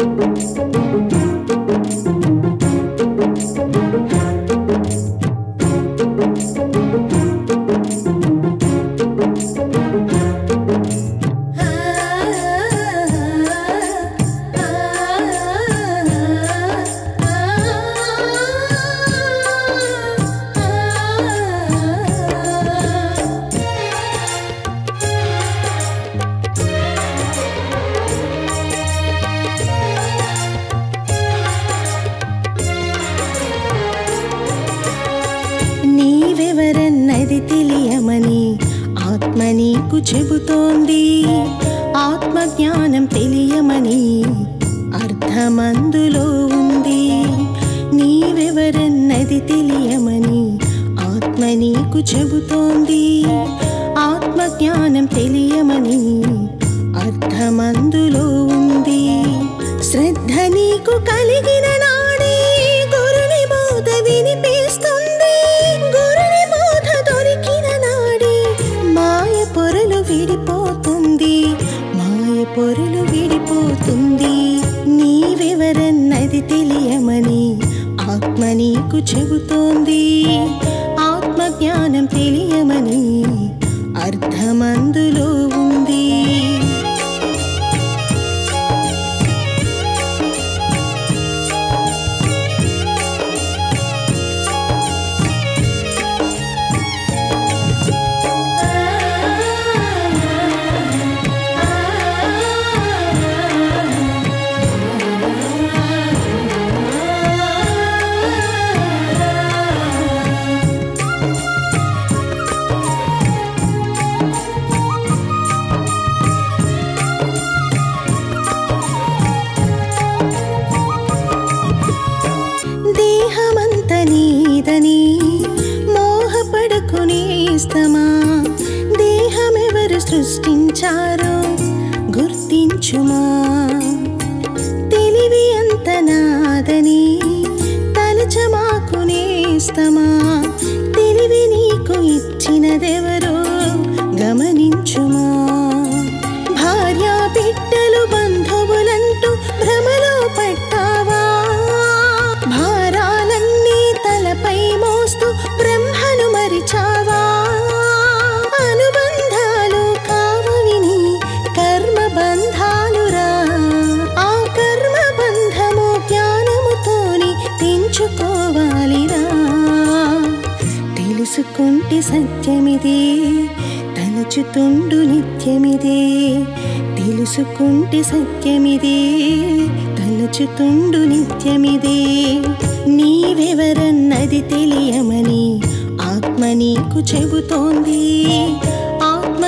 నీవెవరన్నది చెబుతోంది. ఆత్మ జ్ఞానం తెలియమని అర్థమందులో ఉంది. నీవెవరన్నది తెలియమని ఆత్మ నీకు చెబుతోంది. ఆత్మ జ్ఞానం తెలియమని ఆత్మ నీకు చెబుతోంది. ఆత్మ జ్ఞానం తెలియమని అర్థమందులో సృష్టించారో గుర్తించుమా? తెలివి అంత నాదని తలచమాకునేస్తమా? తెలివి నీకు ఇచ్చినదెవరో గమని కుంటి సత్యమిది తలుచుతుండు నిత్యమిది. తెలుసుకుంటే సత్యమిదే తలుచుతుండు నిత్యమిదే. నీవెవరన్నది తెలియమని ఆత్మ నీకు చెబుతోంది. ఆత్మ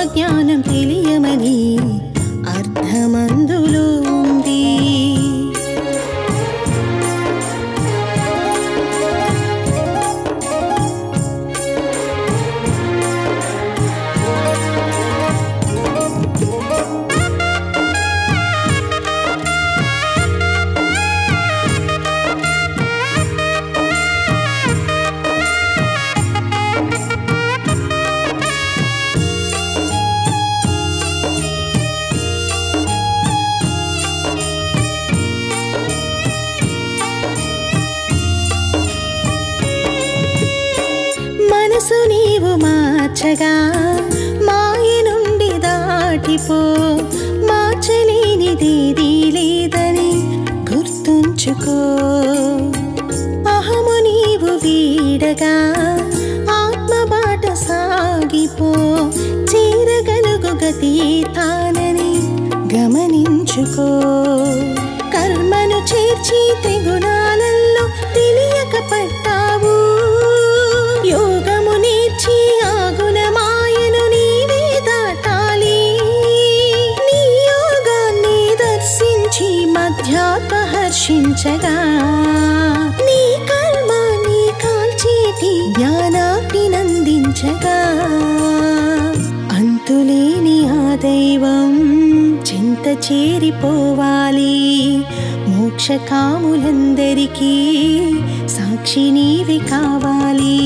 మార్చగా మాయ నుండి దాటిపో. మార్చలేనిదేదీ లేదని గుర్తుంచుకో. అహము నీవు వీడగా ఆత్మ బాట సాగిపో. చేరగలుగు గతి తానని గమనించుకో. హర్షించగా నీ కర్మాన్ని కాల్చేటి జ్ఞానాన్ని నందించగా అంతులేని ఆ దైవం చింత చేరిపోవాలి. మోక్షకాములందరికీ సాక్షి నీవి కావాలి.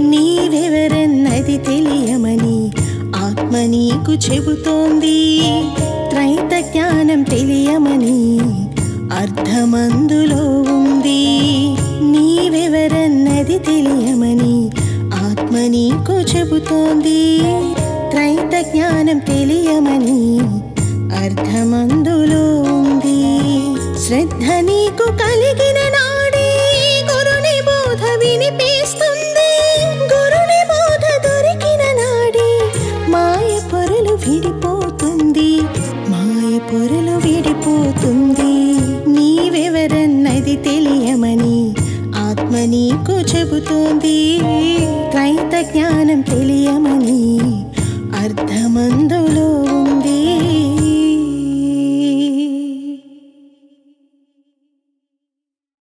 నీవెవరన్నది తెలియమని ఆత్మ నీకు చెబుతోంది. త్రైత జ్ఞానం తెలియమని అర్థమందులో ఉంది. నీవెవరన్నది తెలియమని ఆత్మ నీకు చెబుతోంది. త్రైత జ్ఞానం తెలియమని అర్థమందులో ఉంది. శ్రద్ధ నీకు కలిగిన నాడే గురుని బోధ వినిపిస్తుంది. గురుని బోధ దొరికిన నాడే మాయ పొరలు విడిపోతుంది. మాయ పొరలు విడిపోతుంది. నీకు